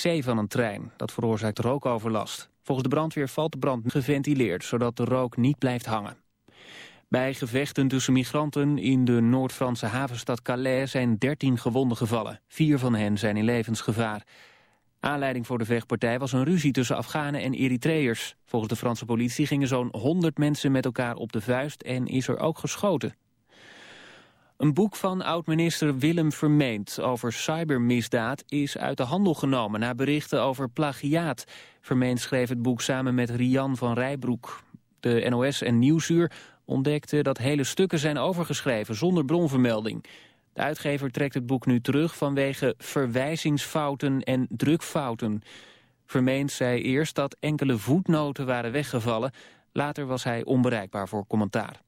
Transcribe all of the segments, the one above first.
van een trein. Dat veroorzaakt rookoverlast. Volgens de brandweer valt de brand geventileerd, zodat de rook niet blijft hangen. Bij gevechten tussen migranten in de Noord-Franse havenstad Calais zijn 13 gewonden gevallen. Vier van hen zijn in levensgevaar. Aanleiding voor de vechtpartij was een ruzie tussen Afghanen en Eritreërs. Volgens de Franse politie gingen zo'n 100 mensen met elkaar op de vuist en is er ook geschoten. Een boek van oud-minister Willem Vermeend over cybermisdaad is uit de handel genomen na berichten over plagiaat. Vermeend schreef het boek samen met Rian van Rijbroek. De NOS en Nieuwsuur ontdekten dat hele stukken zijn overgeschreven zonder bronvermelding. De uitgever trekt het boek nu terug vanwege verwijzingsfouten en drukfouten. Vermeend zei eerst dat enkele voetnoten waren weggevallen. Later was hij onbereikbaar voor commentaar.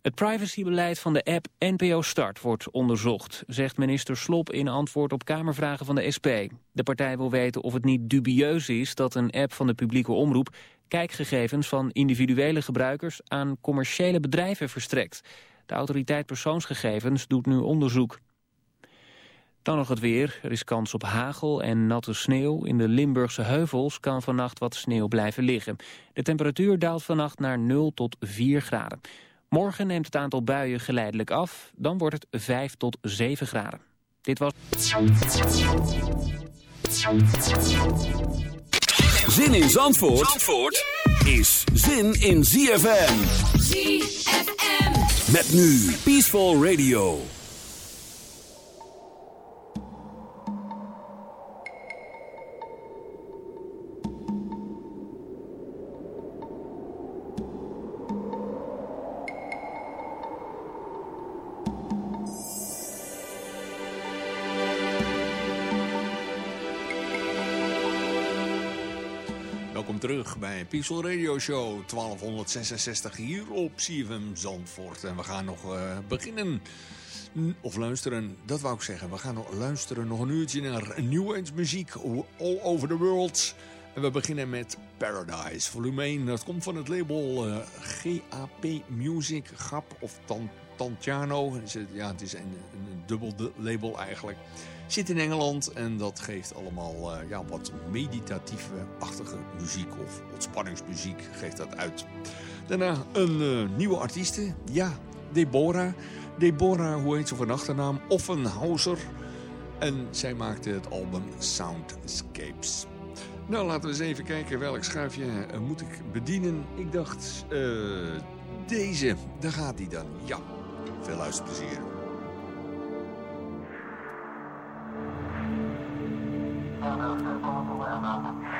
Het privacybeleid van de app NPO Start wordt onderzocht, zegt minister Slop in antwoord op Kamervragen van de SP. De partij wil weten of het niet dubieus is dat een app van de publieke omroep kijkgegevens van individuele gebruikers aan commerciële bedrijven verstrekt. De autoriteit persoonsgegevens doet nu onderzoek. Dan nog het weer. Er is kans op hagel en natte sneeuw. In de Limburgse heuvels kan vannacht wat sneeuw blijven liggen. De temperatuur daalt vannacht naar 0 tot 4 graden. Morgen neemt het aantal buien geleidelijk af. Dan wordt het 5 tot 7 graden. Dit was... Zin in Zandvoort, Zandvoort is zin in ZFM. ZFM. Met nu Peaceful Radio. Terug bij Peaceful Radio Show 1266 hier op CFM Zandvoort. En we gaan nog eh, beginnen, of luisteren, dat wou ik zeggen. We gaan nog luisteren nog een uurtje naar New Age muziek all over the world. En we beginnen met Paradise, volume 1. Dat komt van het label eh, GAP Music, GAP of Tan Tantiano. Ja, het is een, een dubbel label eigenlijk. Zit in Engeland en dat geeft allemaal uh, ja, wat meditatieve-achtige muziek of ontspanningsmuziek geeft dat uit. Daarna een uh, nieuwe artieste, ja, Deborah. Deborah, hoe heet ze van achternaam? Offenhauser. En zij maakte het album Soundscapes. Nou, laten we eens even kijken welk schuifje uh, moet ik bedienen. Ik dacht, deze, daar gaat die dan. Ja, veel luisterplezier. どうもごめんなさい。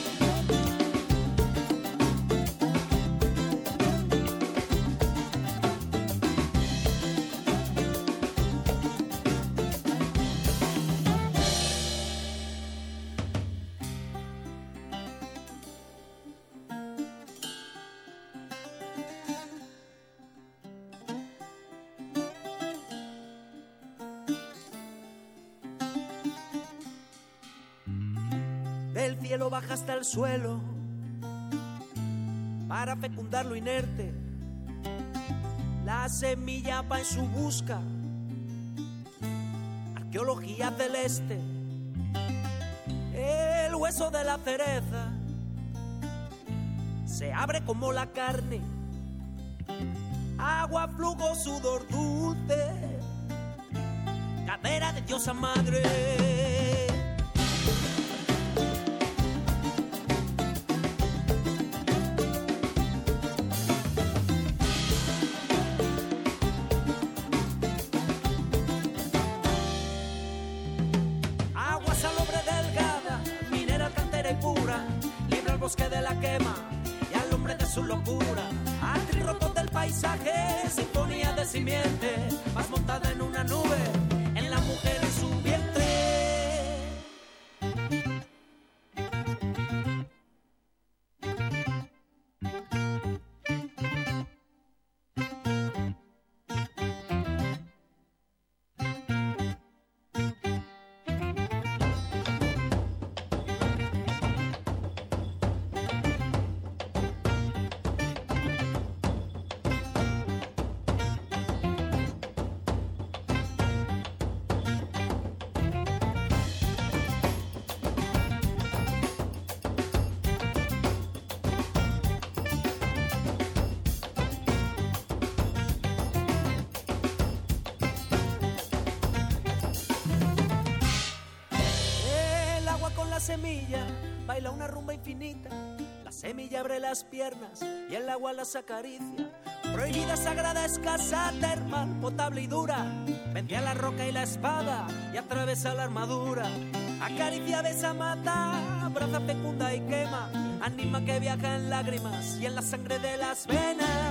Hasta el suelo para fecundar lo inerte. La semilla va en su busca, arqueología celeste, el hueso de la cereza se abre como la carne, agua, flujo, sudor dulce, cadera de diosa madre. Semilla baila una rumba infinita. La semilla abre las piernas y el agua las acaricia. Prohibida, sagrada, escasa, termal, potable y dura. Vence a la roca y la espada y atraviesa la armadura. Acaricia, besa, mata, abraza, fecunda y quema. Anima que viaja en lágrimas y en la sangre de las venas.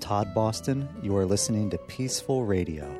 Todd Boston. You are listening to Peaceful Radio.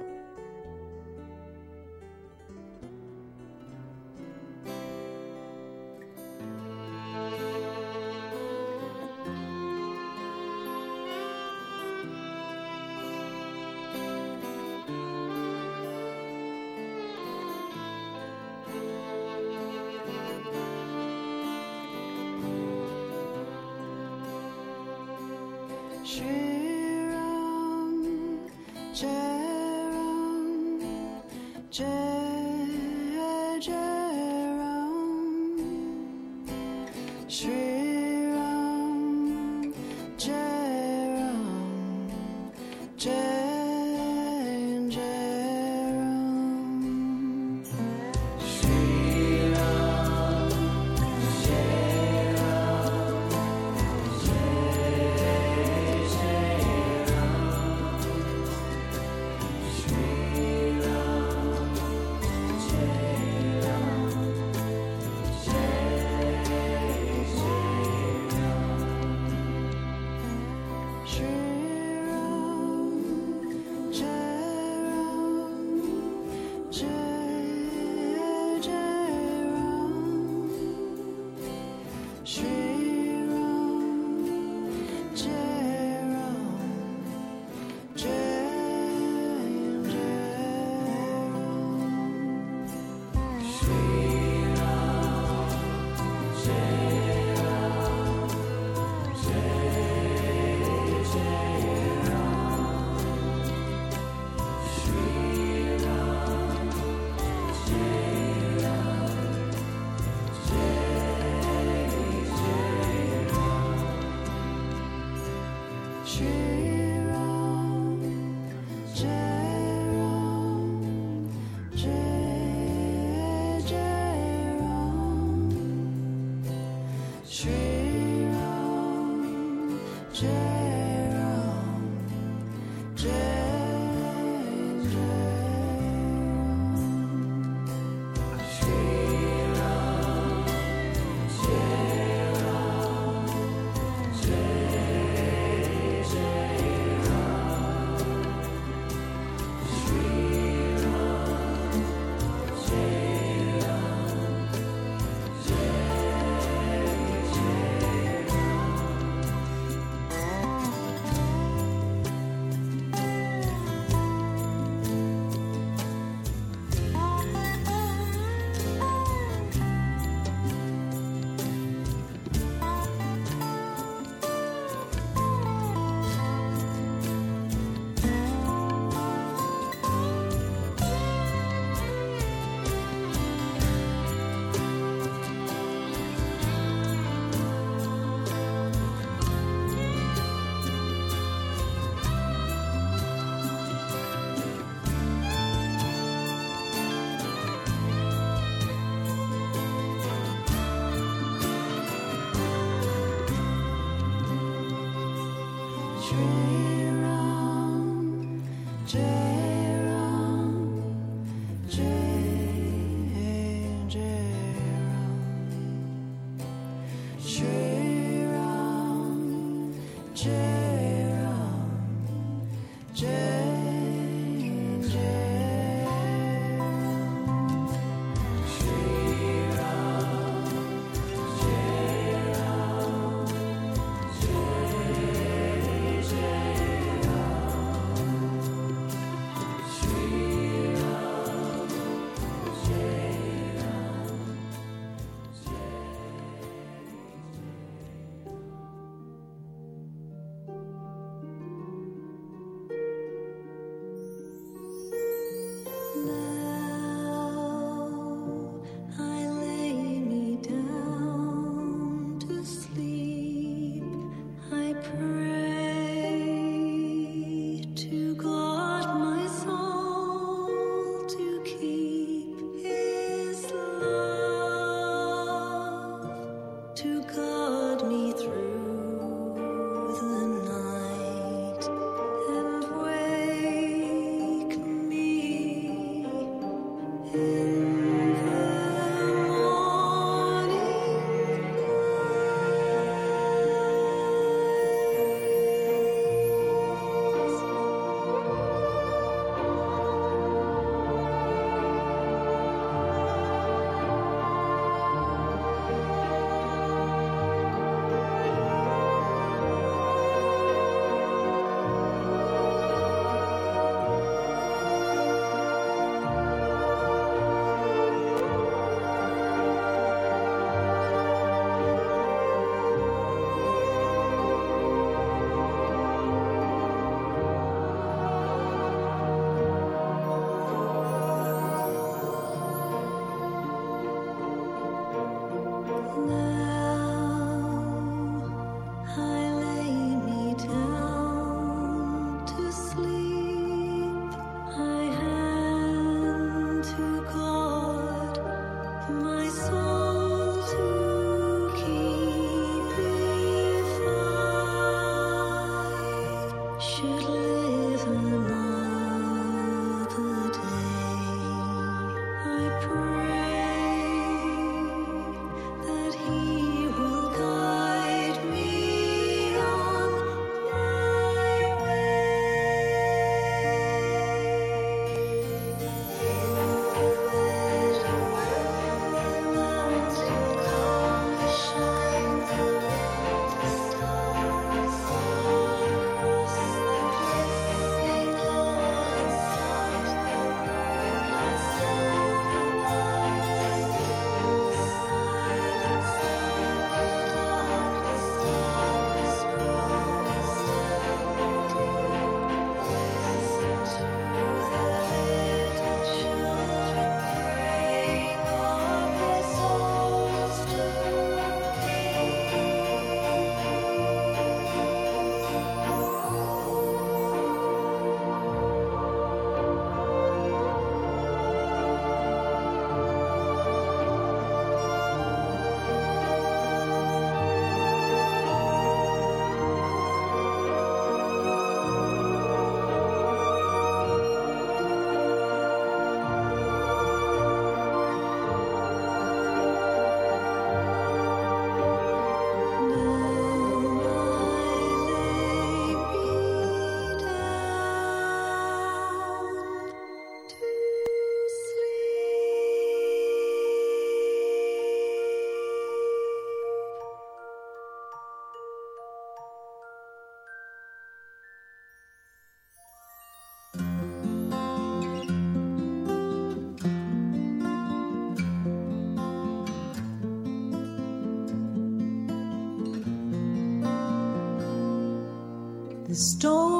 storm.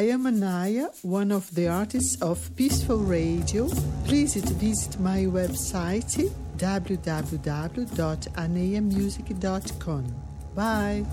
I am Anaya, one of the artists of Peaceful Radio. Please visit my website www.anayamusic.com. Bye.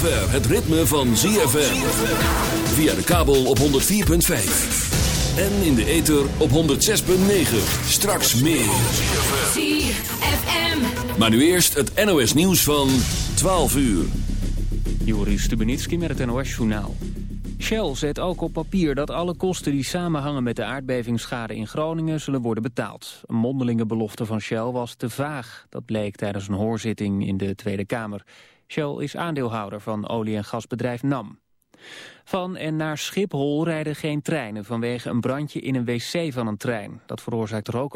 Zover het ritme van ZFM. Via de kabel op 104.5. En in de ether op 106.9. Straks meer. ZFM. Maar nu eerst het NOS nieuws van 12 uur. Joris Stubenitski met het NOS-journaal. Shell zet ook op papier dat alle kosten die samenhangen met de aardbevingsschade in Groningen zullen worden betaald. Een mondelinge belofte van Shell was te vaag. Dat bleek tijdens een hoorzitting in de Tweede Kamer. Shell is aandeelhouder van olie- en gasbedrijf NAM. Van en naar Schiphol rijden geen treinen vanwege een brandje in een wc van een trein. Dat veroorzaakt rook.